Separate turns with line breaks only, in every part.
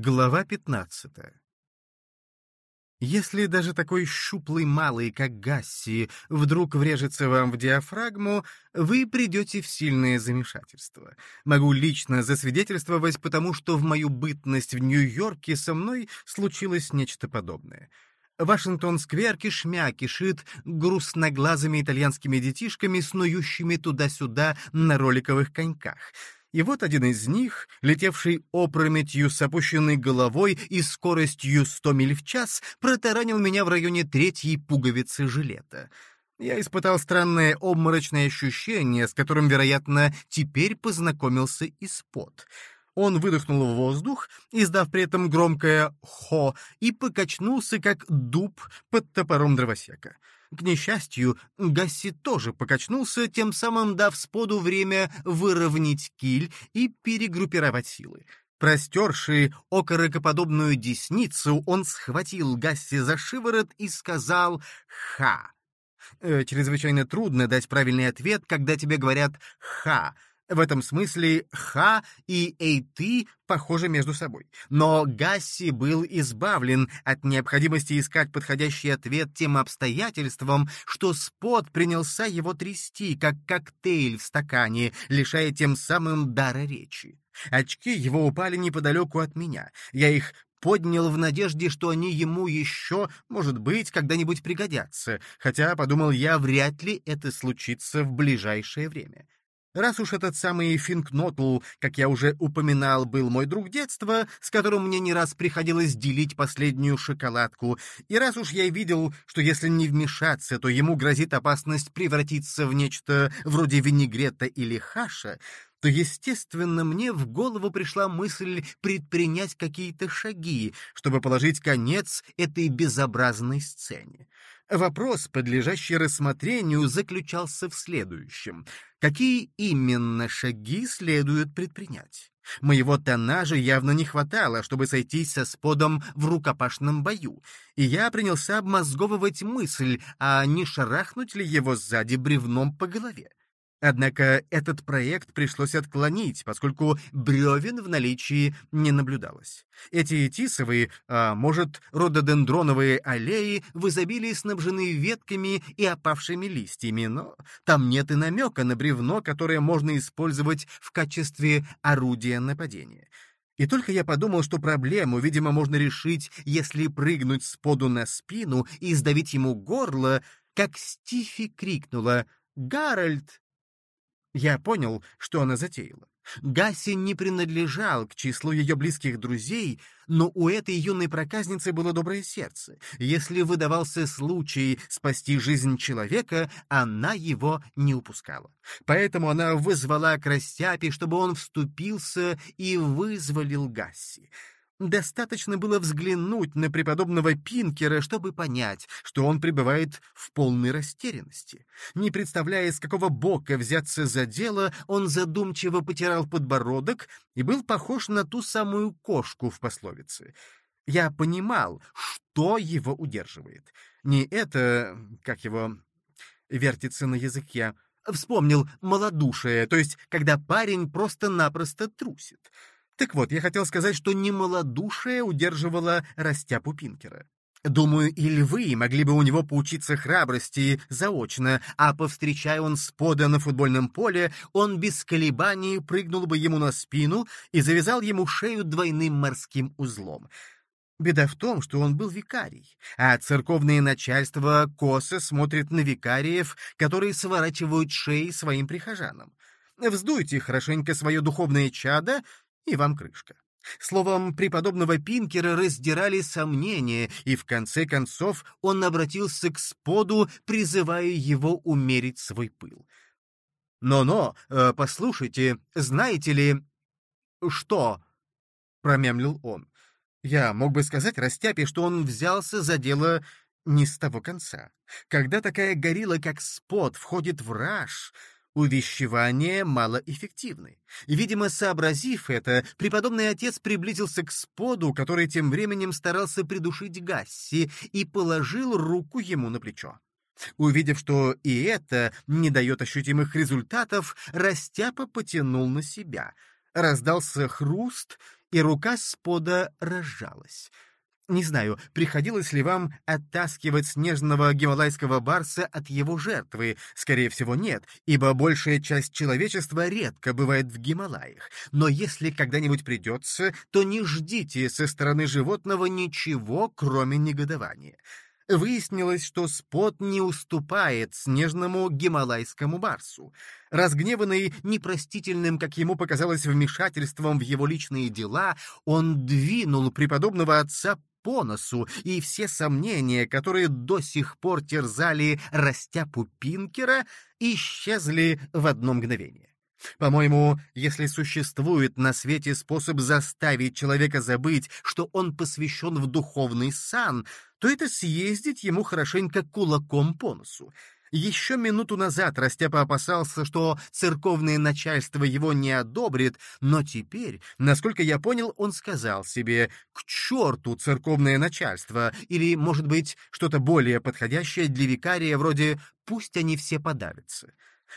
Глава 15 Если даже такой щуплый малый, как Гасси, вдруг врежется вам в диафрагму, вы придете в сильное замешательство. Могу лично засвидетельствовать, потому что в мою бытность в Нью-Йорке со мной случилось нечто подобное. Вашингтон-сквер кишмя кишит грустноглазыми итальянскими детишками, снующими туда-сюда на роликовых коньках — и вот один из них, летевший опрометью с опущенной головой и скоростью 100 миль в час, протаранил меня в районе третьей пуговицы жилета. Я испытал странное обморочное ощущение, с которым, вероятно, теперь познакомился и спот. Он выдохнул в воздух, издав при этом громкое «хо», и покачнулся, как дуб под топором дровосека. К несчастью, Гасси тоже покачнулся, тем самым дав споду время выровнять киль и перегруппировать силы. Простерший окорокоподобную десницу, он схватил Гасси за шиворот и сказал «Ха». Э, чрезвычайно трудно дать правильный ответ, когда тебе говорят «ха», в этом смысле Ха и Эйты похожи между собой. Но Гасси был избавлен от необходимости искать подходящий ответ тем обстоятельствам, что Спот принялся его трясти, как коктейль в стакане, лишая тем самым дара речи. Очки его упали неподалеку от меня. Я их поднял в надежде, что они ему еще, может быть, когда-нибудь пригодятся, хотя, подумал я, вряд ли это случится в ближайшее время. Раз уж этот самый Финкнотл, как я уже упоминал, был мой друг детства, с которым мне не раз приходилось делить последнюю шоколадку, и раз уж я видел, что если не вмешаться, то ему грозит опасность превратиться в нечто вроде винегрета или хаша, то, естественно, мне в голову пришла мысль предпринять какие-то шаги, чтобы положить конец этой безобразной сцене. Вопрос, подлежащий рассмотрению, заключался в следующем. Какие именно шаги следует предпринять? Моего тоннажа явно не хватало, чтобы сойтись со сподом в рукопашном бою, и я принялся обмозговывать мысль, а не шарахнуть ли его сзади бревном по голове. Однако этот проект пришлось отклонить, поскольку бревен в наличии не наблюдалось. Эти тисовые, а может, рододендроновые аллеи в изобилии снабжены ветками и опавшими листьями, но там нет и намека на бревно, которое можно использовать в качестве орудия нападения. И только я подумал, что проблему, видимо, можно решить, если прыгнуть с поду на спину и сдавить ему горло, как Стифи крикнула «Гарольд, я понял, что она затеяла. Гасси не принадлежал к числу ее близких друзей, но у этой юной проказницы было доброе сердце. Если выдавался случай спасти жизнь человека, она его не упускала. Поэтому она вызвала к Растяпе, чтобы он вступился и вызволил Гасси. Достаточно было взглянуть на преподобного Пинкера, чтобы понять, что он пребывает в полной растерянности. Не представляя, с какого бока взяться за дело, он задумчиво потирал подбородок и был похож на ту самую кошку в пословице. Я понимал, что его удерживает. Не это, как его, вертится на языке, вспомнил малодушие, то есть когда парень просто-напросто трусит. Так вот, я хотел сказать, что не малодушие удерживало растяпу Пинкера. Думаю, и львы могли бы у него поучиться храбрости заочно, а повстречая он спода на футбольном поле, он без колебаний прыгнул бы ему на спину и завязал ему шею двойным морским узлом. Беда в том, что он был викарий, а церковное начальство косо смотрит на викариев, которые сворачивают шеи своим прихожанам. Вздуйте хорошенько свое духовное чадо, и вам крышка. Словом, преподобного Пинкера раздирали сомнения, и в конце концов он обратился к споду, призывая его умерить свой пыл. «Но-но, э, послушайте, знаете ли...» «Что?» — промямлил он. Я мог бы сказать Растяпе, что он взялся за дело не с того конца. Когда такая горилла, как Спот, входит в раж, увещевания малоэффективны. Видимо, сообразив это, преподобный отец приблизился к споду, который тем временем старался придушить Гасси, и положил руку ему на плечо. Увидев, что и это не дает ощутимых результатов, Растяпа потянул на себя. Раздался хруст, и рука спода разжалась. Не знаю, приходилось ли вам оттаскивать снежного гималайского барса от его жертвы. Скорее всего, нет, ибо большая часть человечества редко бывает в Гималаях. Но если когда-нибудь придется, то не ждите со стороны животного ничего, кроме негодования. Выяснилось, что Спот не уступает снежному гималайскому барсу. Разгневанный непростительным, как ему показалось, вмешательством в его личные дела, он двинул преподобного отца по носу, и все сомнения, которые до сих пор терзали растяпу Пинкера, исчезли в одно мгновение. По-моему, если существует на свете способ заставить человека забыть, что он посвящен в духовный сан, то это съездить ему хорошенько кулаком по носу. Еще минуту назад Растяпа опасался, что церковное начальство его не одобрит, но теперь, насколько я понял, он сказал себе «к черту церковное начальство» или, может быть, что-то более подходящее для викария вроде «пусть они все подавятся».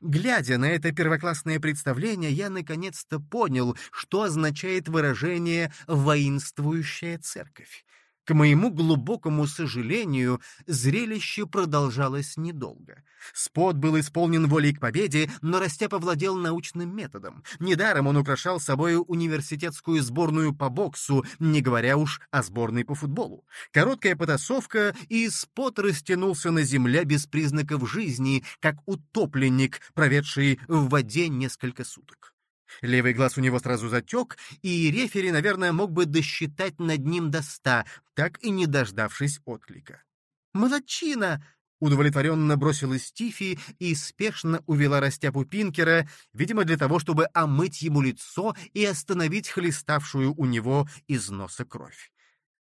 Глядя на это первоклассное представление, я наконец-то понял, что означает выражение «воинствующая церковь». К моему глубокому сожалению, зрелище продолжалось недолго. Спот был исполнен волей к победе, но Растяп владел научным методом. Недаром он украшал собой университетскую сборную по боксу, не говоря уж о сборной по футболу. Короткая потасовка, и Спот растянулся на земле без признаков жизни, как утопленник, проведший в воде несколько суток. Левый глаз у него сразу затек, и рефери, наверное, мог бы досчитать над ним до ста, так и не дождавшись отклика. «Молодчина!» — удовлетворенно бросилась Тифи и спешно увела растяпу Пинкера, видимо, для того, чтобы омыть ему лицо и остановить хлеставшую у него из носа кровь.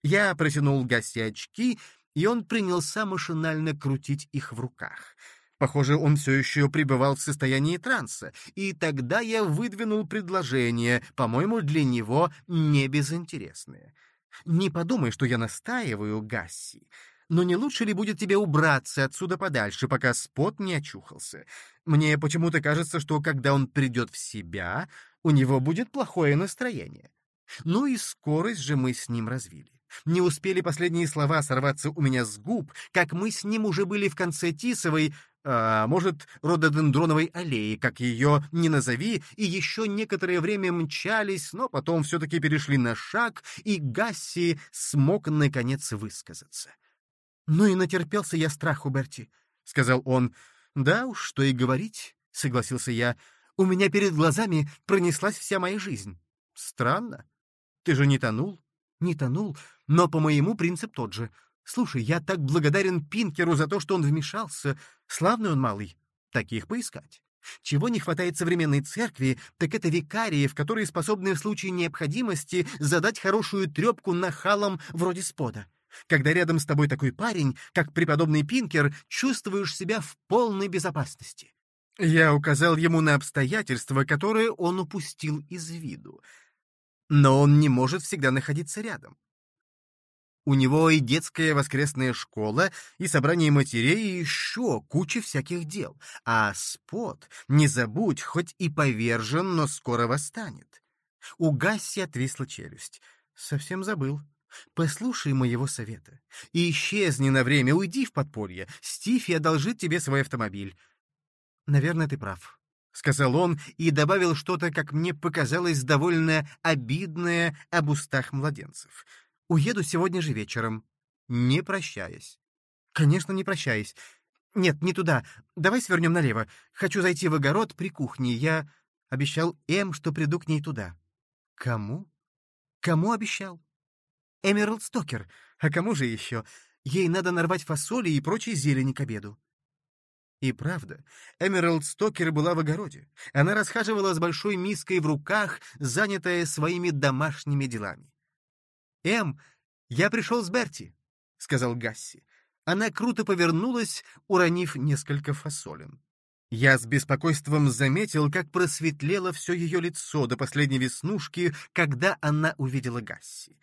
Я протянул Гаси очки, и он принялся машинально крутить их в руках — Похоже, он все еще пребывал в состоянии транса, и тогда я выдвинул предложение, по-моему, для него не безинтересное. Не подумай, что я настаиваю, Гасси, но не лучше ли будет тебе убраться отсюда подальше, пока спот не очухался? Мне почему-то кажется, что когда он придет в себя, у него будет плохое настроение. Ну и скорость же мы с ним развили. Не успели последние слова сорваться у меня с губ, как мы с ним уже были в конце Тисовой, а может, рододендроновой аллеи, как ее не назови, и еще некоторое время мчались, но потом все-таки перешли на шаг, и Гасси смог, наконец, высказаться. «Ну и натерпелся я страху, Берти», — сказал он. «Да уж, что и говорить», — согласился я. «У меня перед глазами пронеслась вся моя жизнь». «Странно. Ты же не тонул?» «Не тонул, но по моему принцип тот же. Слушай, я так благодарен Пинкеру за то, что он вмешался. Славный он малый. Таких поискать. Чего не хватает современной церкви, так это викариев, которые способны в случае необходимости задать хорошую трепку нахалам вроде спода. Когда рядом с тобой такой парень, как преподобный Пинкер, чувствуешь себя в полной безопасности. Я указал ему на обстоятельства, которые он упустил из виду. Но он не может всегда находиться рядом. У него и детская воскресная школа, и собрание матерей, и еще куча всяких дел. А Спот, не забудь, хоть и повержен, но скоро восстанет. У Гасси отвисла челюсть. Совсем забыл. Послушай моего совета. И исчезни на время, уйди в подполье. Стифи одолжит тебе свой автомобиль. Наверное, ты прав. — сказал он и добавил что-то, как мне показалось, довольно обидное об устах младенцев. Уеду сегодня же вечером, не прощаясь. Конечно, не прощаясь. Нет, не туда. Давай свернем налево. Хочу зайти в огород при кухне. Я обещал Эм, что приду к ней туда. Кому? Кому обещал? Эмералд Стокер. А кому же еще? Ей надо нарвать фасоли и прочей зелени к обеду. И правда, Эмералд Стокер была в огороде. Она расхаживала с большой миской в руках, занятая своими домашними делами. «Эм, я пришел с Берти», — сказал Гасси. Она круто повернулась, уронив несколько фасолин. Я с беспокойством заметил, как просветлело все ее лицо до последней веснушки, когда она увидела Гасси.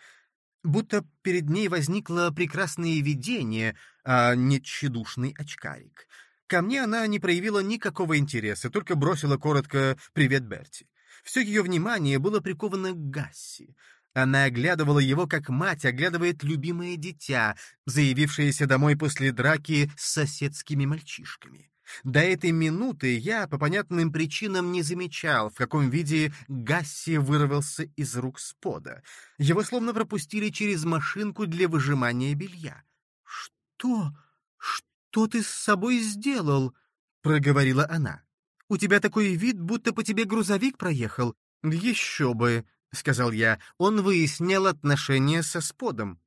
Будто перед ней возникло прекрасное видение, а не тщедушный очкарик. Ко мне она не проявила никакого интереса, только бросила коротко «Привет, Берти». Все ее внимание было приковано к Гасси. Она оглядывала его, как мать оглядывает любимое дитя, заявившееся домой после драки с соседскими мальчишками. До этой минуты я, по понятным причинам, не замечал, в каком виде Гасси вырвался из рук спода. Его словно пропустили через машинку для выжимания белья. «Что? Что ты с собой сделал?» — проговорила она. «У тебя такой вид, будто по тебе грузовик проехал. Еще бы!» — сказал я. Он выяснял отношения со сподом.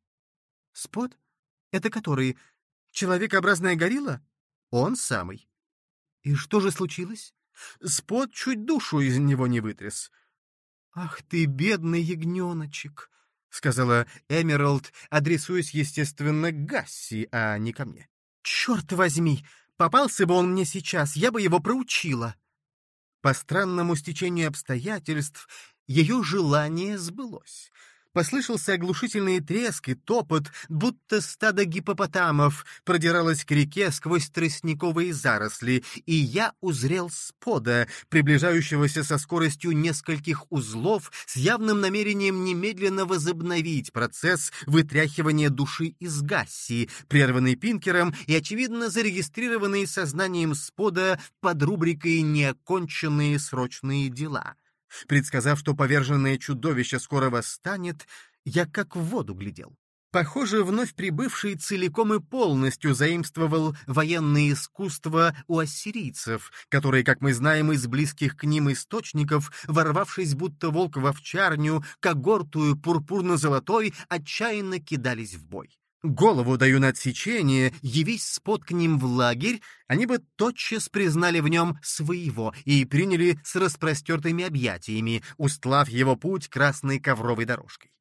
«Спод? Это который? Человекообразная горилла?» «Он самый». И что же случилось? Спот чуть душу из него не вытряс. «Ах ты, бедный ягненочек!» — сказала Эмералд, адресуясь, естественно, Гасси, а не ко мне. «Черт возьми! Попался бы он мне сейчас, я бы его проучила!» По странному стечению обстоятельств ее желание сбылось. Послышался оглушительный треск и топот, будто стадо гипопотамов продиралось к реке сквозь тростниковые заросли, и я узрел спода, приближающегося со скоростью нескольких узлов, с явным намерением немедленно возобновить процесс вытряхивания души из Гасси, прерванный Пинкером и, очевидно, зарегистрированный сознанием спода под рубрикой «Неоконченные срочные дела». Предсказав, что поверженное чудовище скоро восстанет, я как в воду глядел. Похоже, вновь прибывший целиком и полностью заимствовал военное искусство у ассирийцев, которые, как мы знаем из близких к ним источников, ворвавшись будто волк в овчарню, когортую пурпурно-золотой, отчаянно кидались в бой. Голову даю на отсечение, явись спот к ним в лагерь, они бы тотчас признали в нем своего и приняли с распростертыми объятиями, устлав его путь красной ковровой дорожкой.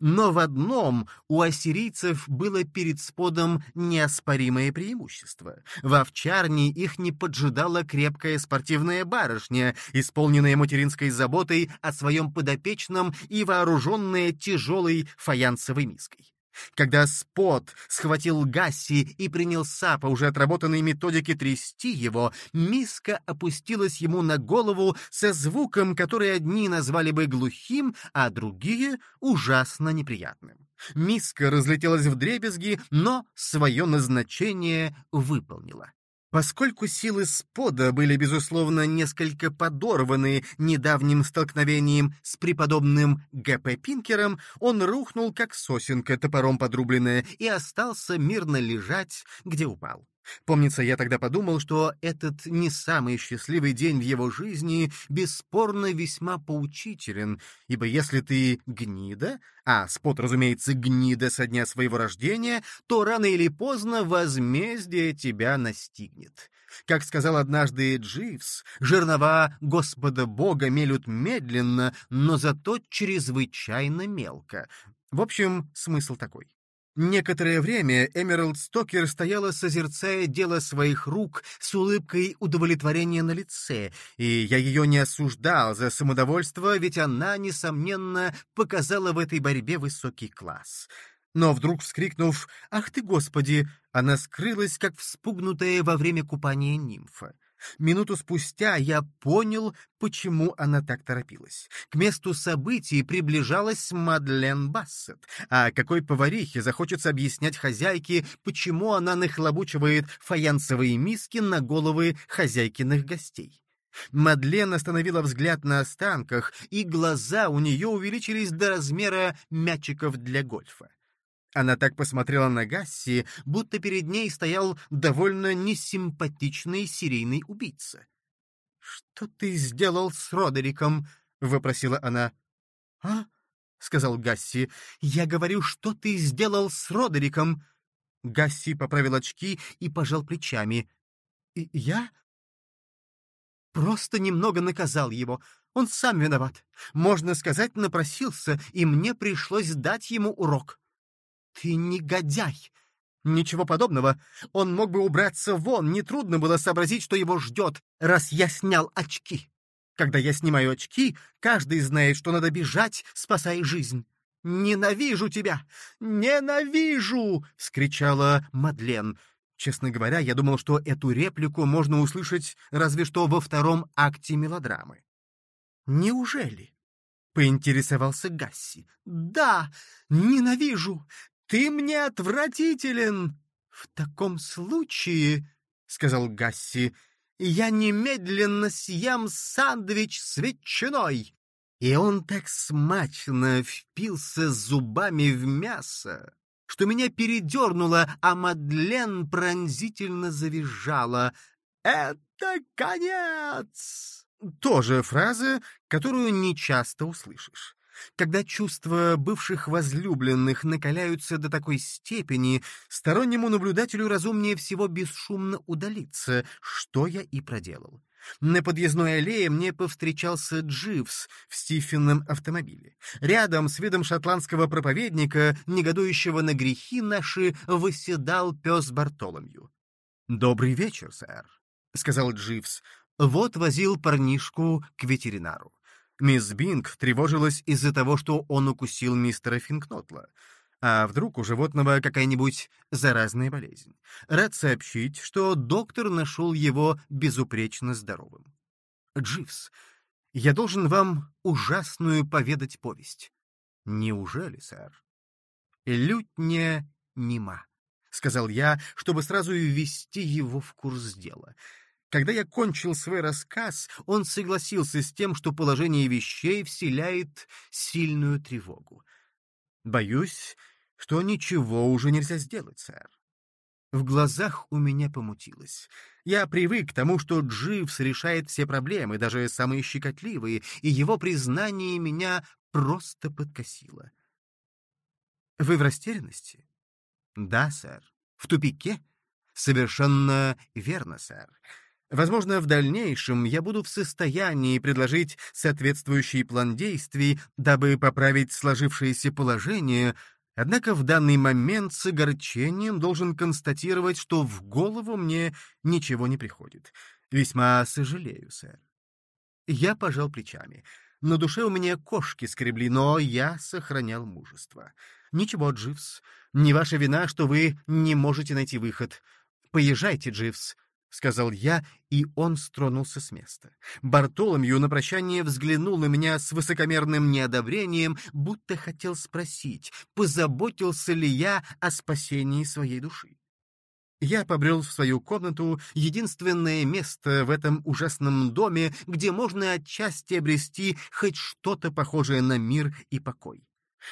Но в одном у ассирийцев было перед сподом неоспоримое преимущество. В овчарне их не поджидала крепкая спортивная барышня, исполненная материнской заботой о своем подопечном и вооруженная тяжелой фаянсовой миской. Когда Спот схватил Гасси и принялся по уже отработанной методике трясти его, миска опустилась ему на голову со звуком, который одни назвали бы глухим, а другие — ужасно неприятным. Миска разлетелась в дребезги, но свое назначение выполнила. Поскольку силы спода были, безусловно, несколько подорваны недавним столкновением с преподобным Г.П. Пинкером, он рухнул, как сосенка, топором подрубленная, и остался мирно лежать, где упал. Помнится, я тогда подумал, что этот не самый счастливый день в его жизни бесспорно весьма поучителен, ибо если ты гнида, а спот, разумеется, гнида со дня своего рождения, то рано или поздно возмездие тебя настигнет. Как сказал однажды Дживс, жернова Господа Бога мелют медленно, но зато чрезвычайно мелко. В общем, смысл такой. Некоторое время Эмералд Стокер стояла, созерцая дело своих рук с улыбкой удовлетворения на лице, и я ее не осуждал за самодовольство, ведь она, несомненно, показала в этой борьбе высокий класс. Но вдруг, вскрикнув «Ах ты, Господи!», она скрылась, как вспугнутая во время купания нимфа. Минуту спустя я понял, почему она так торопилась. К месту событий приближалась Мадлен Бассет, а какой поварихе захочется объяснять хозяйке, почему она нахлобучивает фаянсовые миски на головы хозяйкиных гостей. Мадлен остановила взгляд на останках, и глаза у нее увеличились до размера мячиков для гольфа. Она так посмотрела на Гасси, будто перед ней стоял довольно несимпатичный серийный убийца. «Что ты сделал с Родериком?» — вопросила она. «А?» — сказал Гасси. «Я говорю, что ты сделал с Родериком?» Гасси поправил очки и пожал плечами. И «Я?» «Просто немного наказал его. Он сам виноват. Можно сказать, напросился, и мне пришлось дать ему урок». «Ты негодяй!» «Ничего подобного. Он мог бы убраться вон, нетрудно было сообразить, что его ждет, раз я снял очки. Когда я снимаю очки, каждый знает, что надо бежать, спасая жизнь». «Ненавижу тебя! Ненавижу!» — скричала Мадлен. Честно говоря, я думал, что эту реплику можно услышать разве что во втором акте мелодрамы. «Неужели?» поинтересовался Гасси. «Да, ненавижу! Ты мне отвратителен!» «В таком случае, — сказал Гасси, — я немедленно съем сандвич с ветчиной!» И он так смачно впился зубами в мясо, что меня передернуло, а Мадлен пронзительно завизжала. «Это конец!» Тоже фраза, которую нечасто услышишь. Когда чувства бывших возлюбленных накаляются до такой степени, стороннему наблюдателю разумнее всего бесшумно удалиться, что я и проделал. На подъездной аллее мне повстречался Дживс в Стифенном автомобиле. Рядом с видом шотландского проповедника, негодующего на грехи наши, восседал пес Бартоломью. «Добрый вечер, сэр», — сказал Дживс. «Вот возил парнишку к ветеринару. Мисс Бинг тревожилась из-за того, что он укусил мистера Финкнотла. А вдруг у животного какая-нибудь заразная болезнь? Рад сообщить, что доктор нашел его безупречно здоровым. Дживс, я должен вам ужасную поведать повесть. Неужели, сэр? Лютня нема, — сказал я, чтобы сразу ввести его в курс дела. Когда я кончил свой рассказ, он согласился с тем, что положение вещей вселяет сильную тревогу. Боюсь, что ничего уже нельзя сделать, сэр. В глазах у меня помутилось. Я привык к тому, что Дживс решает все проблемы, даже самые щекотливые, и его признание меня просто подкосило. Вы в растерянности? Да, сэр. В тупике? Совершенно верно, сэр. Возможно, в дальнейшем я буду в состоянии предложить соответствующий план действий, дабы поправить сложившееся положение, однако в данный момент с огорчением должен констатировать, что в голову мне ничего не приходит. Весьма сожалею, сэр. Я пожал плечами. На душе у меня кошки скребли, но я сохранял мужество. Ничего, Дживс, не ваша вина, что вы не можете найти выход. Поезжайте, Дживс, — сказал я, и он стронулся с места. Бартоломью на прощание взглянул на меня с высокомерным неодобрением, будто хотел спросить, позаботился ли я о спасении своей души. Я побрел в свою комнату, единственное место в этом ужасном доме, где можно отчасти обрести хоть что-то похожее на мир и покой.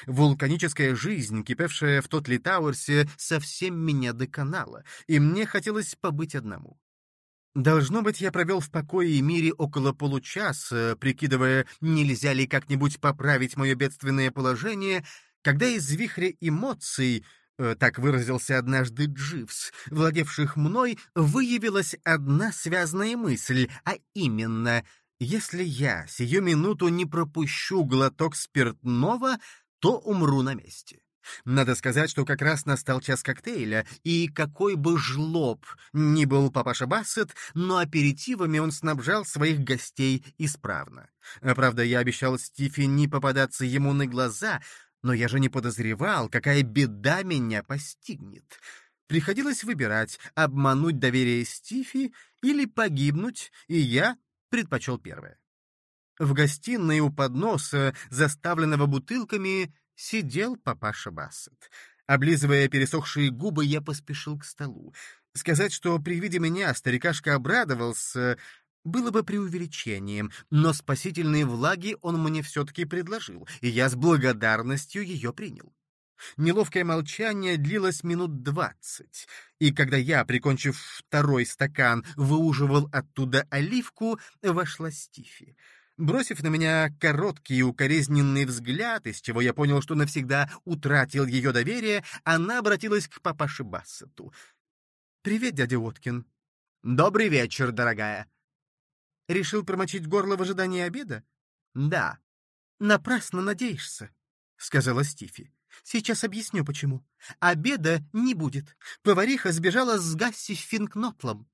Вулканическая жизнь, кипевшая в Тотли Тауэрсе, совсем меня доконала, и мне хотелось побыть одному. Должно быть, я провел в покое и мире около получаса, прикидывая, нельзя ли как-нибудь поправить мое бедственное положение, когда из вихря эмоций, э, так выразился однажды Дживс, владевших мной, выявилась одна связная мысль, а именно, если я сию минуту не пропущу глоток спиртного, то умру на месте. Надо сказать, что как раз настал час коктейля, и какой бы жлоб ни был папаша Бассет, но аперитивами он снабжал своих гостей исправно. Правда, я обещал Стифи не попадаться ему на глаза, но я же не подозревал, какая беда меня постигнет. Приходилось выбирать, обмануть доверие Стифи или погибнуть, и я предпочел первое. В гостиной у подноса, заставленного бутылками, сидел папаша Бассет. Облизывая пересохшие губы, я поспешил к столу. Сказать, что при виде меня старикашка обрадовался, было бы преувеличением, но спасительные влаги он мне все-таки предложил, и я с благодарностью ее принял. Неловкое молчание длилось минут двадцать, и когда я, прикончив второй стакан, выуживал оттуда оливку, вошла Стифи. Бросив на меня короткий и укоризненный взгляд, из чего я понял, что навсегда утратил ее доверие, она обратилась к папаше Бассету. «Привет, дядя Уоткин». «Добрый вечер, дорогая». «Решил промочить горло в ожидании обеда?» «Да». «Напрасно надеешься», — сказала Стифи. «Сейчас объясню, почему. Обеда не будет. Повариха сбежала с Гасси Финкнотлом».